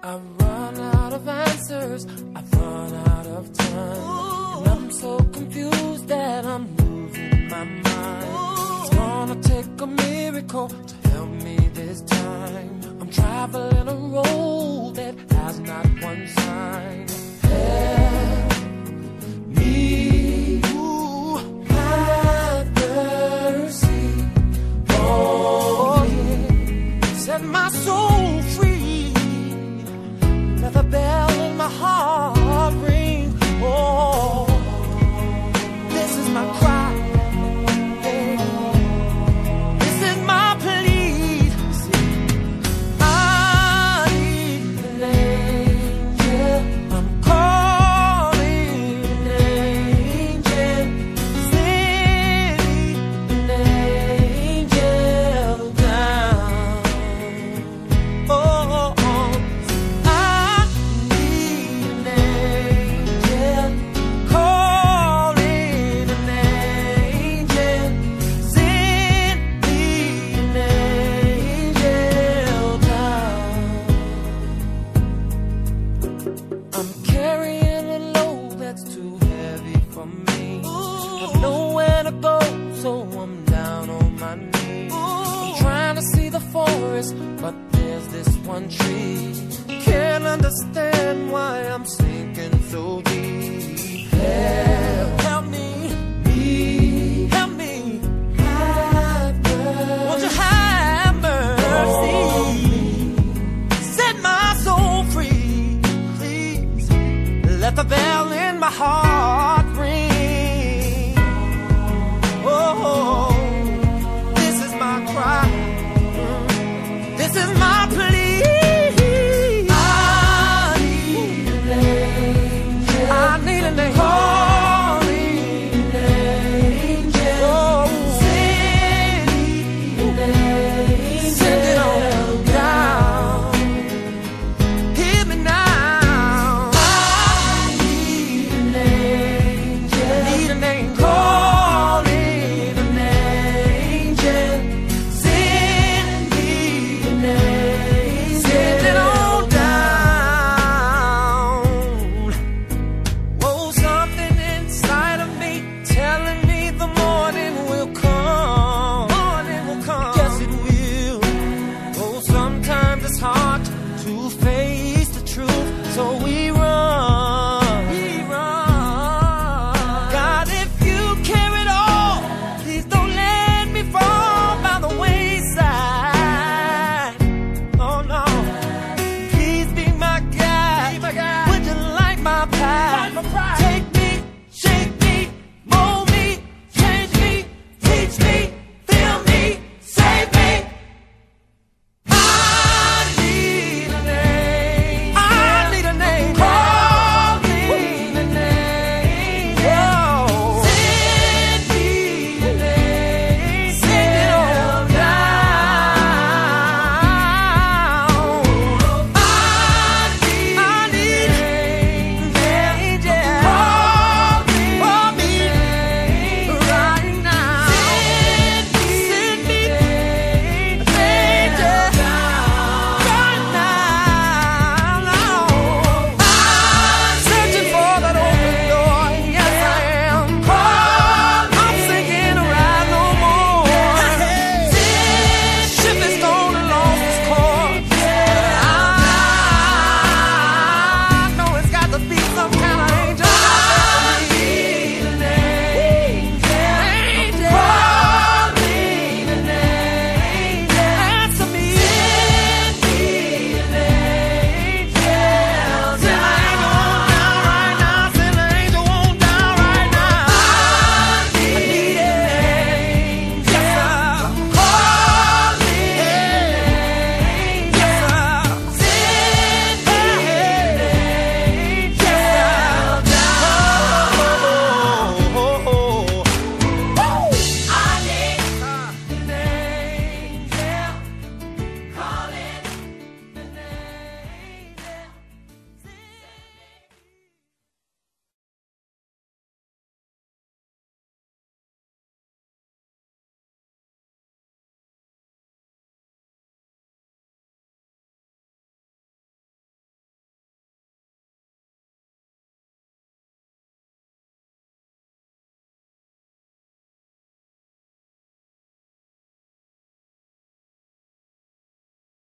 I've run out of answers, I've run out of time. And I'm so confused that I'm losing my mind. It's gonna take a miracle to help me this time. I'm traveling a road. heavy for me. I've nowhere to go, so I'm down on my knees. I'm trying to see the forest, but there's this one tree. Can't understand why I'm sinking so deep. Hey.